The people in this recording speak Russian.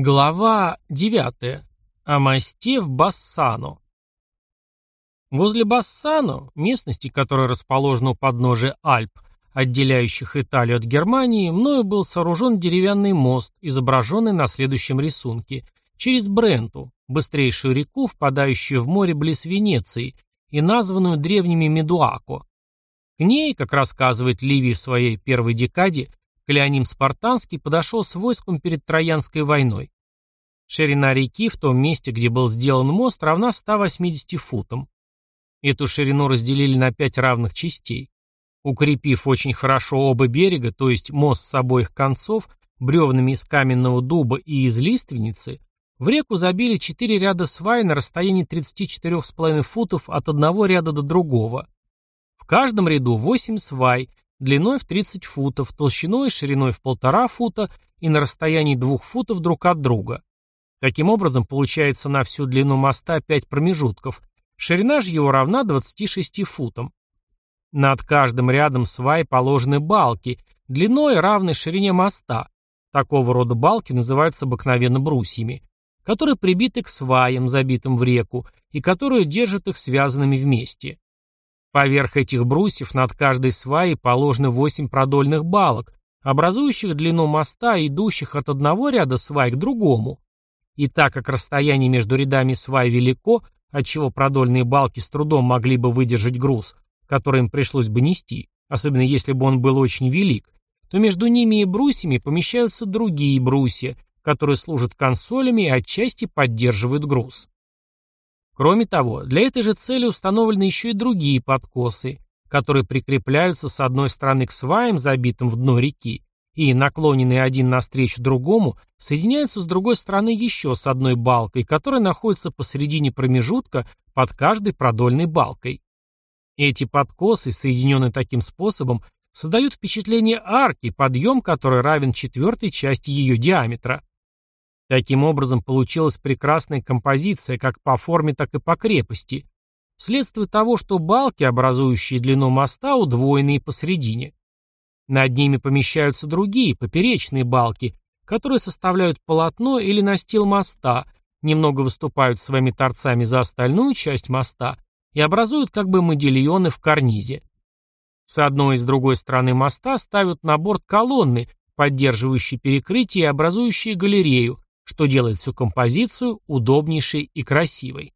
Глава 9. О мосте в Бассано. Возле Бассано, местности, которая расположена у подножия Альп, отделяющих Италию от Германии, мною был сооружен деревянный мост, изображенный на следующем рисунке, через Бренту, быстрейшую реку, впадающую в море близ Венеции и названную древними Медуако. К ней, как рассказывает Ливий в своей первой декаде, Клеоним Спартанский подошел с войском перед Троянской войной. Ширина реки в том месте, где был сделан мост, равна 180 футам. Эту ширину разделили на пять равных частей. Укрепив очень хорошо оба берега, то есть мост с обоих концов, бревнами из каменного дуба и из лиственницы, в реку забили четыре ряда свай на расстоянии 34,5 футов от одного ряда до другого. В каждом ряду 8 свай, длиной в 30 футов, толщиной и шириной в полтора фута и на расстоянии двух футов друг от друга. Таким образом, получается на всю длину моста 5 промежутков, ширина же его равна 26 футам. Над каждым рядом свай положены балки, длиной равной ширине моста. Такого рода балки называются обыкновенно брусьями, которые прибиты к сваям, забитым в реку, и которые держат их связанными вместе. Поверх этих брусьев над каждой сваей положены восемь продольных балок, образующих длину моста, идущих от одного ряда свай к другому. И так как расстояние между рядами свай велико, отчего продольные балки с трудом могли бы выдержать груз, который им пришлось бы нести, особенно если бы он был очень велик, то между ними и брусьями помещаются другие брусья, которые служат консолями и отчасти поддерживают груз. Кроме того, для этой же цели установлены еще и другие подкосы, которые прикрепляются с одной стороны к сваям, забитым в дно реки, и, наклоненные один навстречу другому, соединяются с другой стороны еще с одной балкой, которая находится посередине промежутка под каждой продольной балкой. Эти подкосы, соединенные таким способом, создают впечатление арки, подъем которой равен четвертой части ее диаметра. Таким образом, получилась прекрасная композиция как по форме, так и по крепости, вследствие того, что балки, образующие длину моста, удвоенные посередине. Над ними помещаются другие, поперечные балки, которые составляют полотно или настил моста, немного выступают своими торцами за остальную часть моста и образуют как бы модильоны в карнизе. С одной и с другой стороны моста ставят на борт колонны, поддерживающие перекрытие и образующие галерею, что делает всю композицию удобнейшей и красивой.